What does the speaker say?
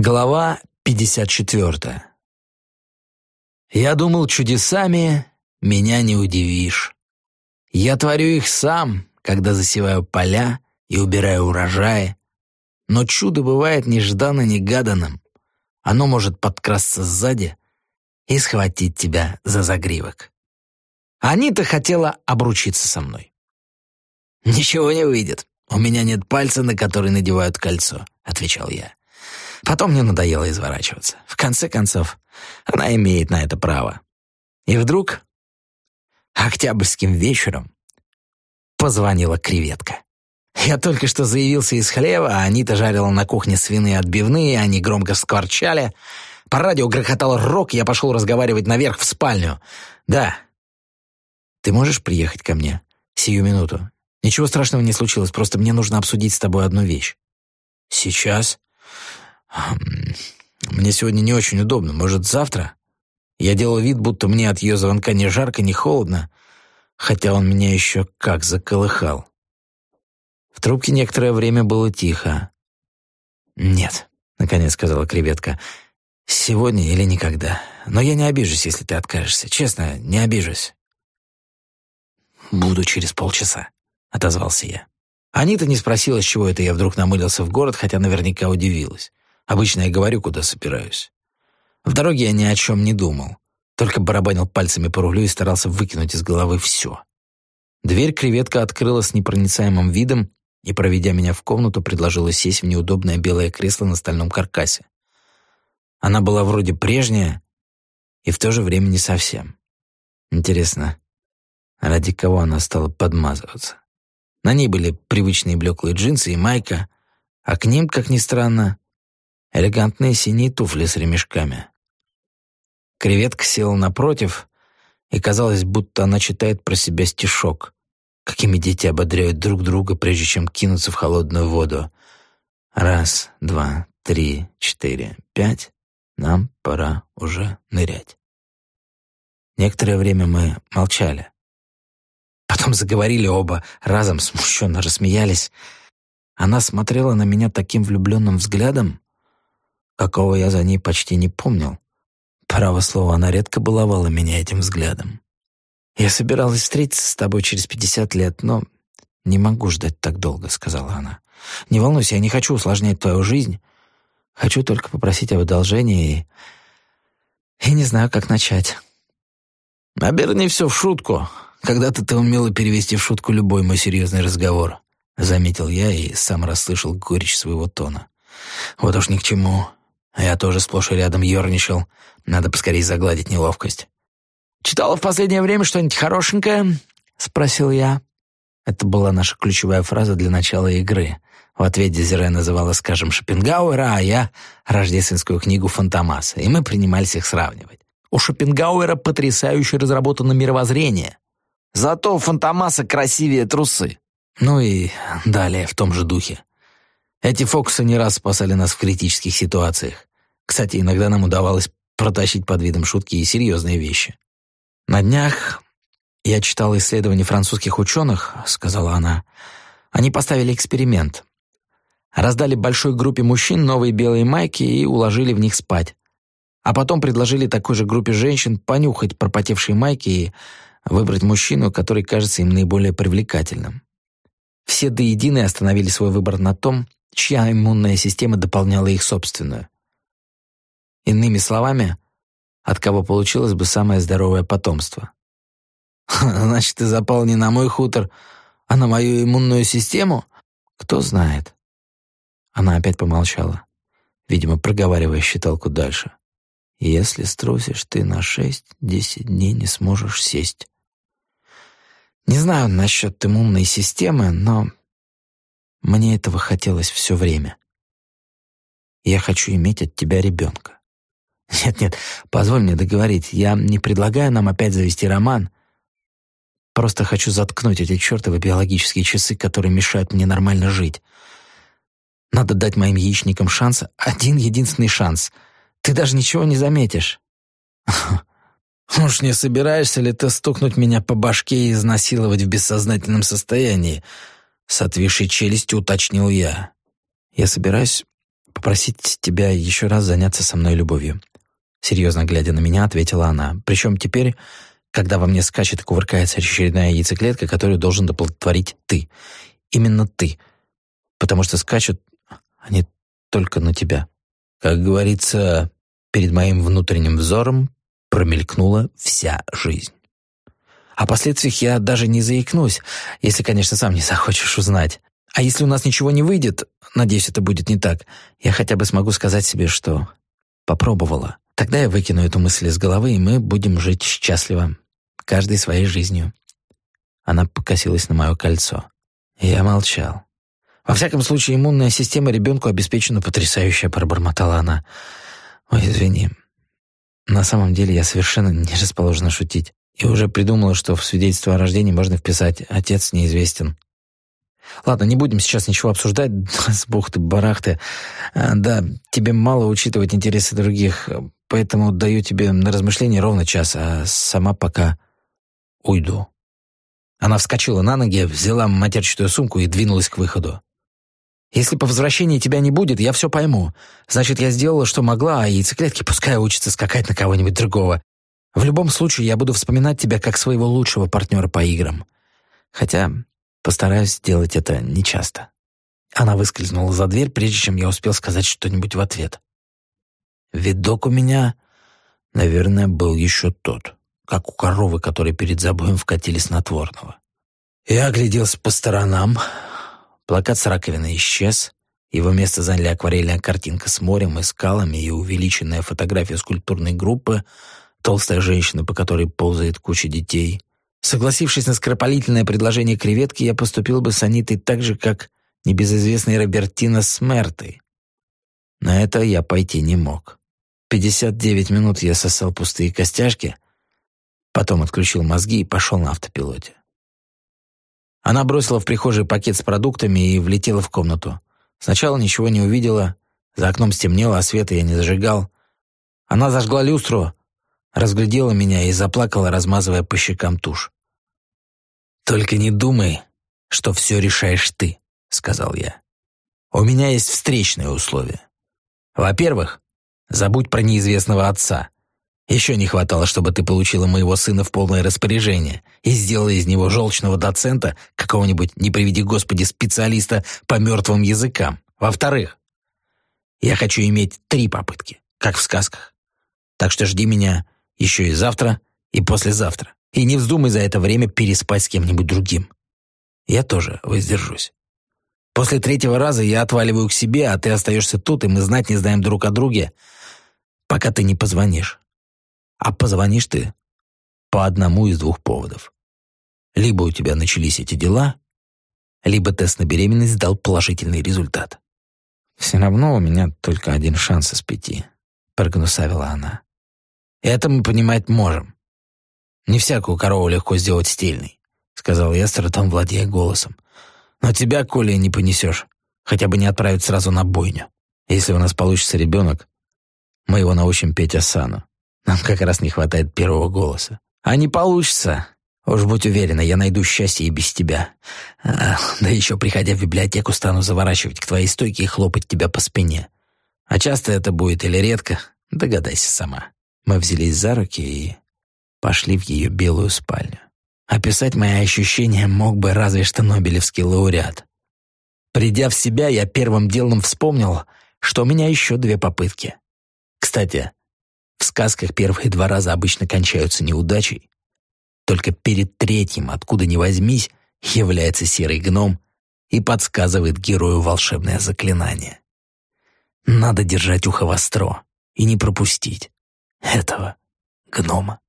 Глава 54. Я думал, чудесами меня не удивишь. Я творю их сам, когда засеваю поля и убираю урожаи. Но чудо бывает нежданно-негаданным. Оно может подкрасться сзади и схватить тебя за загривок. Анита хотела обручиться со мной. «Ничего не выйдет. У меня нет пальца, на который надевают кольцо», — отвечал я. Потом мне надоело изворачиваться. В конце концов, она имеет на это право. И вдруг, октябрьским вечером, позвонила креветка. Я только что заявился из хлева, а Анита жарила на кухне свиные отбивные, они громко скворчали. По радио грохотал рок, я пошел разговаривать наверх в спальню. «Да. Ты можешь приехать ко мне? Сию минуту. Ничего страшного не случилось, просто мне нужно обсудить с тобой одну вещь». «Сейчас?» Мне сегодня не очень удобно. Может, завтра? Я делал вид, будто мне от ее звонка ни жарко, ни холодно, хотя он меня еще как заколыхал. В трубке некоторое время было тихо. «Нет», — наконец сказала креветка, — «сегодня или никогда. Но я не обижусь, если ты откажешься. Честно, не обижусь». «Буду через полчаса», — отозвался я. Анита не спросила, с чего это я вдруг намылился в город, хотя наверняка удивилась. Обычно я говорю, куда собираюсь. В дороге я ни о чем не думал, только барабанил пальцами по рулю и старался выкинуть из головы все. Дверь креветка открыла с непроницаемым видом и, проведя меня в комнату, предложила сесть в неудобное белое кресло на стальном каркасе. Она была вроде прежняя и в то же время не совсем. Интересно, ради кого она стала подмазываться? На ней были привычные блеклые джинсы и майка, а к ним, как ни странно, элегантные синие туфли с ремешками. Креветка села напротив, и казалось, будто она читает про себя стишок, какими дети ободряют друг друга, прежде чем кинуться в холодную воду. Раз, два, три, четыре, пять. Нам пора уже нырять. Некоторое время мы молчали. Потом заговорили оба, разом смущенно рассмеялись. Она смотрела на меня таким влюбленным взглядом, какого я за ней почти не помнил. Право слово, она редко баловала меня этим взглядом. «Я собиралась встретиться с тобой через пятьдесят лет, но не могу ждать так долго», — сказала она. «Не волнуйся, я не хочу усложнять твою жизнь. Хочу только попросить об одолжении и... и не знаю, как начать». «Оберни все в шутку. Когда-то ты умела перевести в шутку любой мой серьезный разговор», — заметил я и сам расслышал горечь своего тона. «Вот уж ни к чему. А я тоже сплошь и рядом ерничал. Надо поскорее загладить неловкость. «Читала в последнее время что-нибудь хорошенькое?» — спросил я. Это была наша ключевая фраза для начала игры. В ответ Дезире называла, скажем, Шопенгауэра, а я — рождественскую книгу Фантомаса, и мы принимались их сравнивать. У Шопенгауэра потрясающе разработано мировоззрение. Зато у Фантомаса красивее трусы. Ну и далее в том же духе. Эти фокусы не раз спасали нас в критических ситуациях. Кстати, иногда нам удавалось протащить под видом шутки и серьезные вещи. «На днях я читала исследования французских ученых», — сказала она. «Они поставили эксперимент. Раздали большой группе мужчин новые белые майки и уложили в них спать. А потом предложили такой же группе женщин понюхать пропотевшие майки и выбрать мужчину, который кажется им наиболее привлекательным. Все до единой остановили свой выбор на том, чья иммунная система дополняла их собственную. Иными словами, от кого получилось бы самое здоровое потомство. Значит, ты запал не на мой хутор, а на мою иммунную систему? Кто знает. Она опять помолчала, видимо, проговаривая считалку дальше. Если струсишь, ты на шесть-десять дней не сможешь сесть. Не знаю насчет иммунной системы, но мне этого хотелось все время. Я хочу иметь от тебя ребенка. Нет-нет, позволь мне договорить. Я не предлагаю нам опять завести роман. Просто хочу заткнуть эти чертовы биологические часы, которые мешают мне нормально жить. Надо дать моим яичникам шанс, один единственный шанс. Ты даже ничего не заметишь. Уж не собираешься ли ты стукнуть меня по башке и изнасиловать в бессознательном состоянии? С отвисшей челюстью уточнил я. Я собираюсь попросить тебя еще раз заняться со мной любовью». Серьезно глядя на меня, ответила она. «Причем теперь, когда во мне скачет и кувыркается очередная яйцеклетка, которую должен доплодотворить ты. Именно ты. Потому что скачут они только на тебя. Как говорится, перед моим внутренним взором промелькнула вся жизнь. О последствиях я даже не заикнусь, если, конечно, сам не захочешь узнать. А если у нас ничего не выйдет, надеюсь, это будет не так, я хотя бы смогу сказать себе, что попробовала. Тогда я выкину эту мысль из головы, и мы будем жить счастливо, каждый своей жизнью. Она покосилась на мое кольцо. Я молчал. Во всяком случае, иммунная система ребенку обеспечена потрясающе, пробормотала она. Ой, извини. На самом деле я совершенно не расположена шутить. И уже придумала, что в свидетельство о рождении можно вписать «отец неизвестен». Ладно, не будем сейчас ничего обсуждать, с бухты-барахты. А, да, тебе мало учитывать интересы других, поэтому даю тебе на размышление ровно час, а сама пока уйду. Она вскочила на ноги, взяла матерчатую сумку и двинулась к выходу. «Если по возвращении тебя не будет, я все пойму. Значит, я сделала, что могла, а яйцеклетки пускай учатся скакать на кого-нибудь другого. В любом случае, я буду вспоминать тебя как своего лучшего партнера по играм. Хотя постараюсь сделать это нечасто». Она выскользнула за дверь, прежде чем я успел сказать что-нибудь в ответ. Видок у меня, наверное, был еще тот, как у коровы, которой перед забоем вкатили снотворного. Я огляделся по сторонам. Плакат с раковиной исчез. Его место заняли акварельная картинка с морем и скалами и увеличенная фотография скульптурной группы — толстая женщина, по которой ползает куча детей. Согласившись на скоропалительное предложение креветки, я поступил бы с Анитой так же, как небезызвестный Робертино с Мертой. На это я пойти не мог. 59 минут я сосал пустые костяшки, потом отключил мозги и пошел на автопилоте. Она бросила в прихожей пакет с продуктами и влетела в комнату. Сначала ничего не увидела, за окном стемнело, а света я не зажигал. Она зажгла люстру, разглядела меня и заплакала, размазывая по щекам тушь. «Только не думай, что все решаешь ты», — сказал я. «У меня есть встречные условия. Во-первых, забудь про неизвестного отца. Еще не хватало, чтобы ты получила моего сына в полное распоряжение и сделала из него желчного доцента, какого-нибудь, не приведи Господи, специалиста по мертвым языкам. Во-вторых, я хочу иметь три попытки, как в сказках. Так что жди меня еще и завтра, и послезавтра. И не вздумай за это время переспать с кем-нибудь другим. Я тоже воздержусь. После третьего раза я отваливаю к себе, а ты остаешься тут, и мы знать не знаем друг о друге, пока ты не позвонишь. А позвонишь ты по одному из двух поводов. Либо у тебя начались эти дела, либо тест на беременность дал положительный результат. «Все равно у меня только один шанс из пяти», — прогнусавила она. Это мы понимать можем. Не всякую корову легко сделать стильной, сказал я, трудом владея голосом. Но тебя, Коля, не понесешь. Хотя бы не отправить сразу на бойню. Если у нас получится ребенок, мы его научим петь осану. Нам как раз не хватает первого голоса. А не получится. Уж будь уверена, я найду счастье и без тебя. А, да еще, приходя в библиотеку, стану заворачивать к твоей стойке и хлопать тебя по спине. А часто это будет или редко, догадайся сама. Мы взялись за руки и пошли в ее белую спальню. Описать мои ощущения мог бы разве что Нобелевский лауреат. Придя в себя, я первым делом вспомнил, что у меня еще две попытки. Кстати, в сказках первые два раза обычно кончаются неудачей. Только перед третьим, откуда ни возьмись, является серый гном и подсказывает герою волшебное заклинание. Надо держать ухо востро и не пропустить этого гнома.